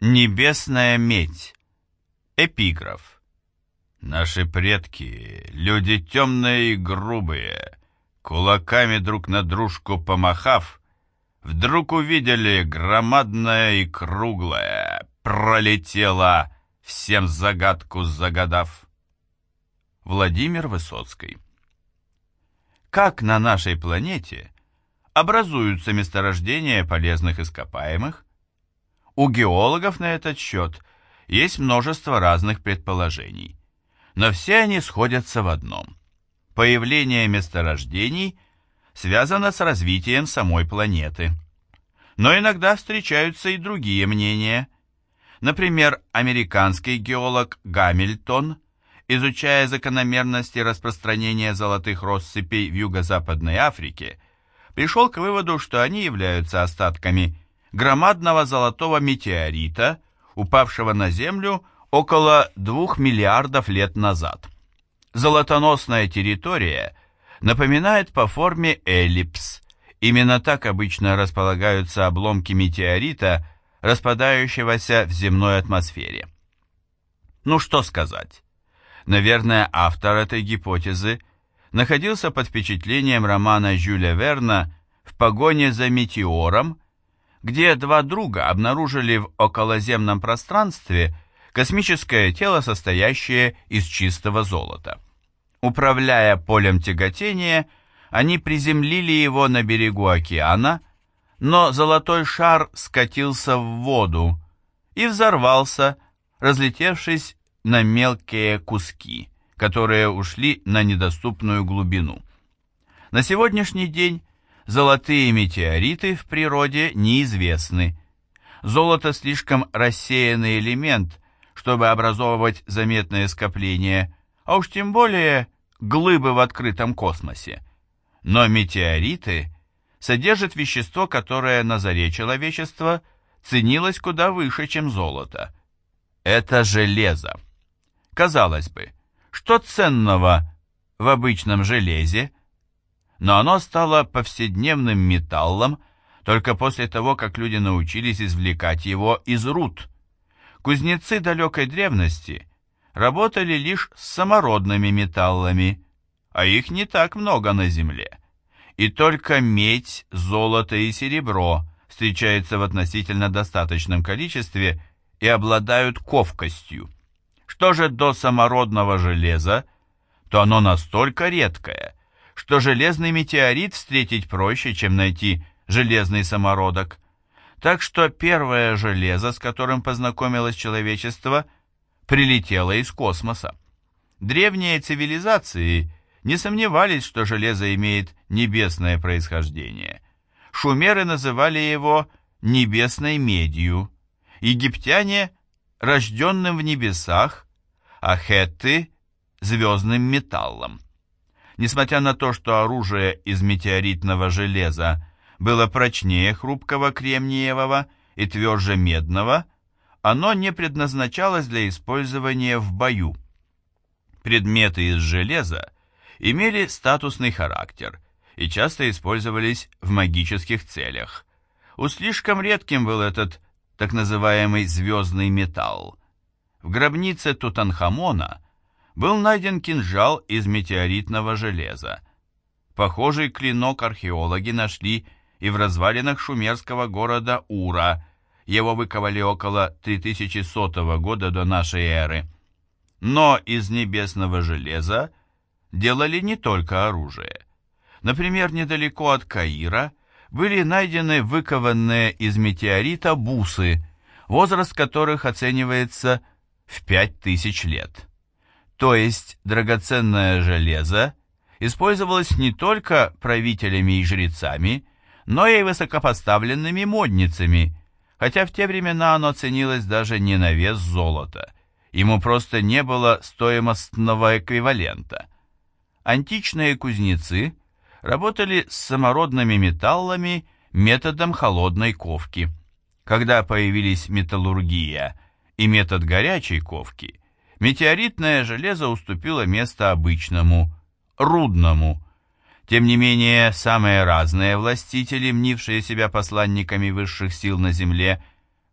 Небесная медь. Эпиграф. Наши предки, люди темные и грубые, кулаками друг на дружку помахав, вдруг увидели громадное и круглое, пролетело, всем загадку загадав. Владимир Высоцкий. Как на нашей планете образуются месторождения полезных ископаемых? У геологов на этот счет есть множество разных предположений, но все они сходятся в одном. Появление месторождений связано с развитием самой планеты. Но иногда встречаются и другие мнения. Например, американский геолог Гамильтон, изучая закономерности распространения золотых россыпей в Юго-Западной Африке, пришел к выводу, что они являются остатками громадного золотого метеорита, упавшего на Землю около 2 миллиардов лет назад. Золотоносная территория напоминает по форме эллипс. Именно так обычно располагаются обломки метеорита, распадающегося в земной атмосфере. Ну что сказать? Наверное, автор этой гипотезы находился под впечатлением романа Жюля Верна «В погоне за метеором», где два друга обнаружили в околоземном пространстве космическое тело, состоящее из чистого золота. Управляя полем тяготения, они приземлили его на берегу океана, но золотой шар скатился в воду и взорвался, разлетевшись на мелкие куски, которые ушли на недоступную глубину. На сегодняшний день Золотые метеориты в природе неизвестны. Золото слишком рассеянный элемент, чтобы образовывать заметные скопления, а уж тем более глыбы в открытом космосе. Но метеориты содержат вещество, которое на заре человечества ценилось куда выше, чем золото. Это железо. Казалось бы, что ценного в обычном железе, но оно стало повседневным металлом только после того, как люди научились извлекать его из руд. Кузнецы далекой древности работали лишь с самородными металлами, а их не так много на Земле. И только медь, золото и серебро встречаются в относительно достаточном количестве и обладают ковкостью. Что же до самородного железа, то оно настолько редкое, что железный метеорит встретить проще, чем найти железный самородок. Так что первое железо, с которым познакомилось человечество, прилетело из космоса. Древние цивилизации не сомневались, что железо имеет небесное происхождение. Шумеры называли его небесной медью, египтяне – рожденным в небесах, а хетты – звездным металлом. Несмотря на то, что оружие из метеоритного железа было прочнее хрупкого кремниевого и тверже медного, оно не предназначалось для использования в бою. Предметы из железа имели статусный характер и часто использовались в магических целях. У слишком редким был этот так называемый звездный металл. В гробнице Тутанхамона – был найден кинжал из метеоритного железа. Похожий клинок археологи нашли и в развалинах шумерского города Ура. Его выковали около 3100 года до нашей эры. Но из небесного железа делали не только оружие. Например, недалеко от Каира были найдены выкованные из метеорита бусы, возраст которых оценивается в 5000 лет. То есть драгоценное железо использовалось не только правителями и жрецами, но и высокопоставленными модницами, хотя в те времена оно ценилось даже не на вес золота. Ему просто не было стоимостного эквивалента. Античные кузнецы работали с самородными металлами методом холодной ковки. Когда появились металлургия и метод горячей ковки, метеоритное железо уступило место обычному, рудному. Тем не менее, самые разные властители, мнившие себя посланниками высших сил на земле,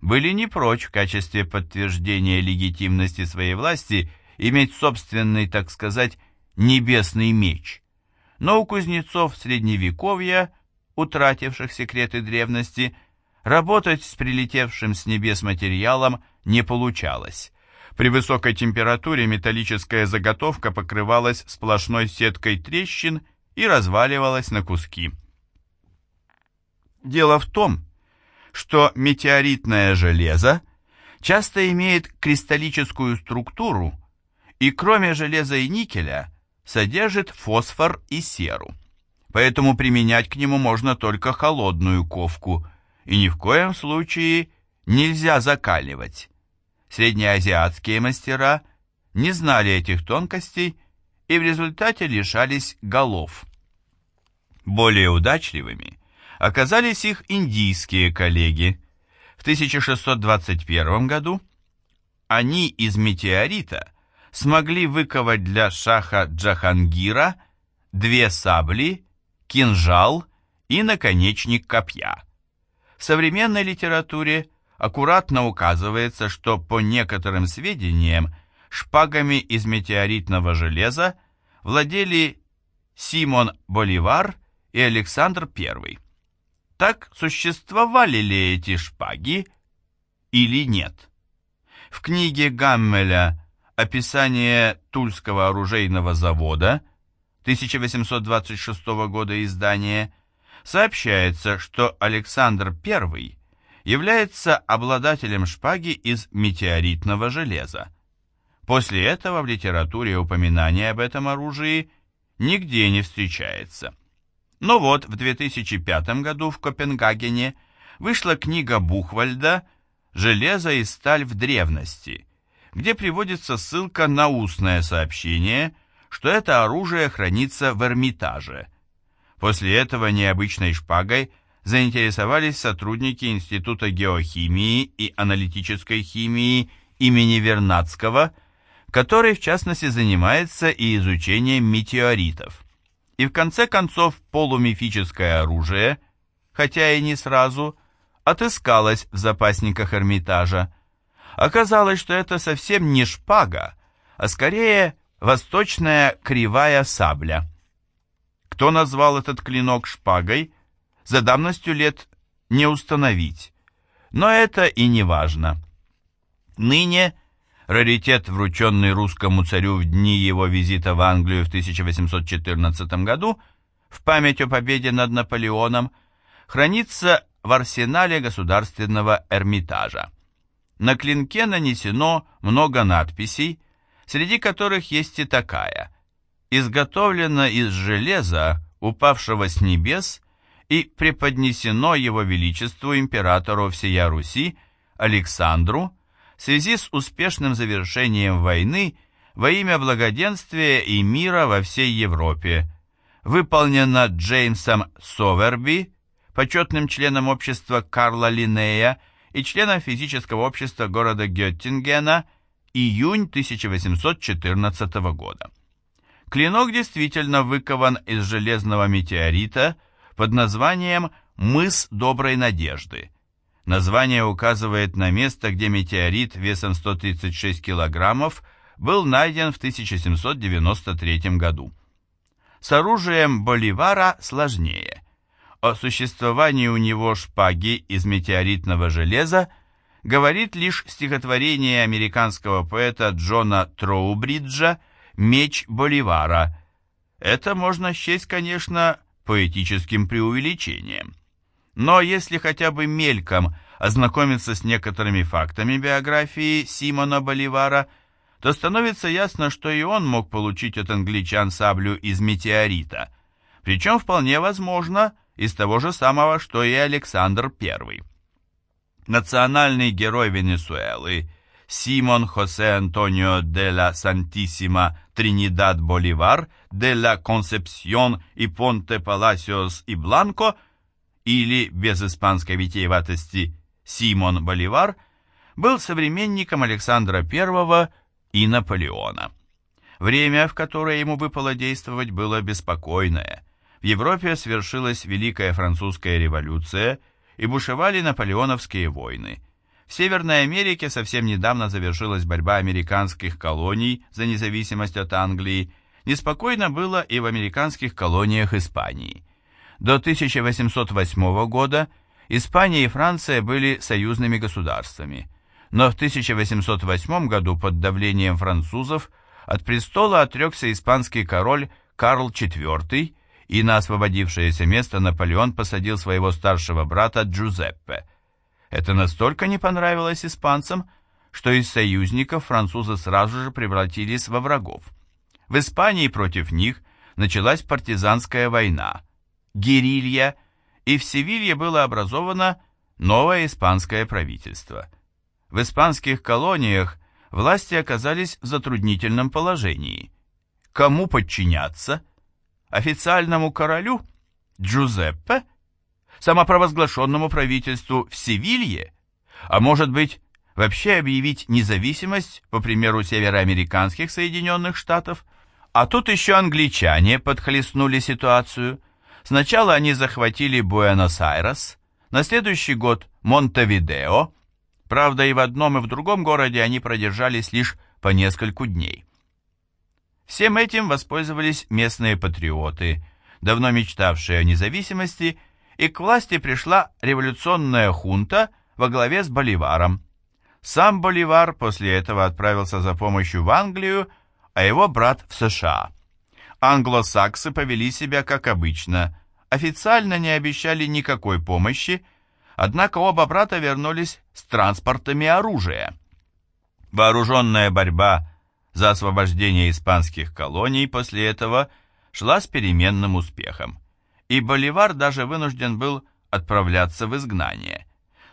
были не прочь в качестве подтверждения легитимности своей власти иметь собственный, так сказать, небесный меч. Но у кузнецов Средневековья, утративших секреты древности, работать с прилетевшим с небес материалом не получалось. При высокой температуре металлическая заготовка покрывалась сплошной сеткой трещин и разваливалась на куски. Дело в том, что метеоритное железо часто имеет кристаллическую структуру и кроме железа и никеля содержит фосфор и серу. Поэтому применять к нему можно только холодную ковку, и ни в коем случае нельзя закаливать. Среднеазиатские мастера не знали этих тонкостей и в результате лишались голов. Более удачливыми оказались их индийские коллеги. В 1621 году они из метеорита смогли выковать для шаха Джахангира две сабли, кинжал и наконечник копья. В современной литературе аккуратно указывается, что по некоторым сведениям шпагами из метеоритного железа владели Симон Боливар и Александр I. Так существовали ли эти шпаги или нет? В книге Гаммеля «Описание Тульского оружейного завода» 1826 года издания сообщается, что Александр I является обладателем шпаги из метеоритного железа. После этого в литературе упоминания об этом оружии нигде не встречается. Но вот в 2005 году в Копенгагене вышла книга Бухвальда «Железо и сталь в древности», где приводится ссылка на устное сообщение, что это оружие хранится в Эрмитаже. После этого необычной шпагой – заинтересовались сотрудники Института геохимии и аналитической химии имени Вернадского, который в частности занимается и изучением метеоритов. И в конце концов полумифическое оружие, хотя и не сразу, отыскалось в запасниках Эрмитажа. Оказалось, что это совсем не шпага, а скорее восточная кривая сабля. Кто назвал этот клинок шпагой – за давностью лет не установить. Но это и не важно. Ныне раритет, врученный русскому царю в дни его визита в Англию в 1814 году, в память о победе над Наполеоном, хранится в арсенале Государственного Эрмитажа. На клинке нанесено много надписей, среди которых есть и такая «Изготовлено из железа, упавшего с небес, и преподнесено его величеству императору всея Руси Александру в связи с успешным завершением войны во имя благоденствия и мира во всей Европе, выполнено Джеймсом Соверби, почетным членом общества Карла Линнея и членом физического общества города Геттингена, июнь 1814 года. Клинок действительно выкован из железного метеорита – под названием «Мыс Доброй Надежды». Название указывает на место, где метеорит весом 136 килограммов был найден в 1793 году. С оружием Боливара сложнее. О существовании у него шпаги из метеоритного железа говорит лишь стихотворение американского поэта Джона Троубриджа «Меч Боливара». Это можно счесть, конечно, поэтическим преувеличением. Но если хотя бы мельком ознакомиться с некоторыми фактами биографии Симона Боливара, то становится ясно, что и он мог получить от англичан саблю из метеорита, причем вполне возможно из того же самого, что и Александр I. Национальный герой Венесуэлы Симон Хосе Антонио де ла Сантиссима Тринидад Боливар де ла Консепсьон и Понте Паласиос и Бланко или, без испанской витиеватости, Симон Боливар, был современником Александра I и Наполеона. Время, в которое ему выпало действовать, было беспокойное. В Европе свершилась Великая Французская революция и бушевали наполеоновские войны – В Северной Америке совсем недавно завершилась борьба американских колоний за независимость от Англии. Неспокойно было и в американских колониях Испании. До 1808 года Испания и Франция были союзными государствами, но в 1808 году под давлением французов от престола отрекся испанский король Карл IV, и на освободившееся место Наполеон посадил своего старшего брата Джузеппе. Это настолько не понравилось испанцам, что из союзников французы сразу же превратились во врагов. В Испании против них началась партизанская война, герилья, и в Севилье было образовано новое испанское правительство. В испанских колониях власти оказались в затруднительном положении. Кому подчиняться? Официальному королю? Джузеппе? Самопровозглашенному правительству в Севилье? А может быть, вообще объявить независимость, по примеру североамериканских Соединенных Штатов? А тут еще англичане подхлестнули ситуацию. Сначала они захватили Буэнос-Айрес, на следующий год Монтевидео, правда и в одном и в другом городе они продержались лишь по нескольку дней. Всем этим воспользовались местные патриоты, давно мечтавшие о независимости, и к власти пришла революционная хунта во главе с Боливаром. Сам Боливар после этого отправился за помощью в Англию, а его брат в США. Англосаксы повели себя как обычно, официально не обещали никакой помощи, однако оба брата вернулись с транспортами оружия. Вооруженная борьба за освобождение испанских колоний после этого шла с переменным успехом, и Боливар даже вынужден был отправляться в изгнание.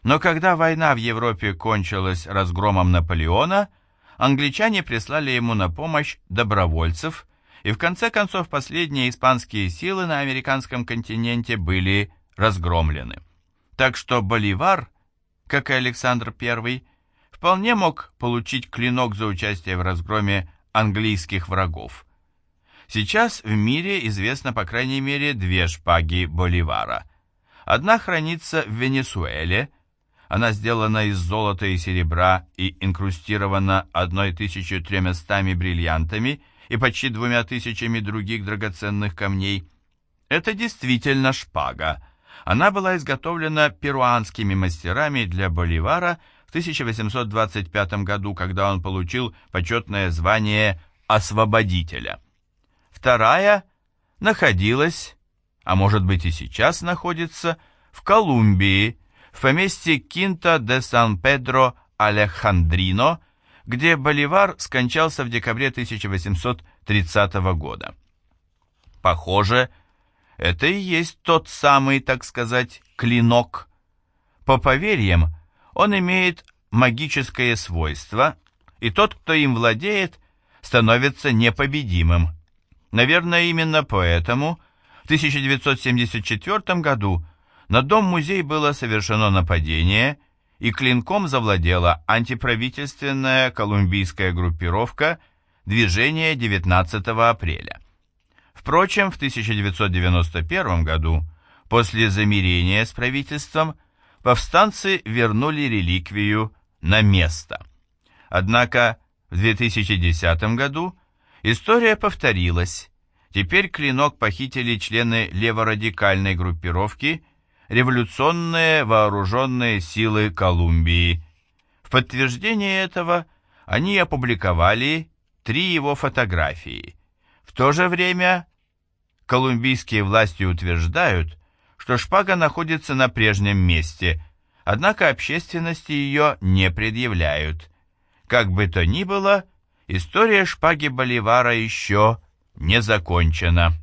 Но когда война в Европе кончилась разгромом Наполеона, англичане прислали ему на помощь добровольцев, и в конце концов последние испанские силы на американском континенте были разгромлены. Так что Боливар, как и Александр I, вполне мог получить клинок за участие в разгроме английских врагов. Сейчас в мире известно по крайней мере две шпаги Боливара. Одна хранится в Венесуэле, она сделана из золота и серебра и инкрустирована 1300 бриллиантами и почти двумя тысячами других драгоценных камней. Это действительно шпага. Она была изготовлена перуанскими мастерами для Боливара в 1825 году, когда он получил почетное звание «Освободителя». Вторая находилась, а может быть и сейчас находится, в Колумбии, в поместье Кинта де Сан-Педро Алехандрино, где Боливар скончался в декабре 1830 года. Похоже, это и есть тот самый, так сказать, клинок. По поверьям, он имеет магическое свойство, и тот, кто им владеет, становится непобедимым. Наверное, именно поэтому в 1974 году на дом-музей было совершено нападение, и клинком завладела антиправительственная колумбийская группировка «Движение 19 апреля». Впрочем, в 1991 году, после замирения с правительством, повстанцы вернули реликвию на место. Однако в 2010 году история повторилась. Теперь клинок похитили члены леворадикальной группировки революционные вооруженные силы Колумбии. В подтверждение этого они опубликовали три его фотографии. В то же время колумбийские власти утверждают, что шпага находится на прежнем месте, однако общественности ее не предъявляют. Как бы то ни было, история шпаги Боливара еще не закончена.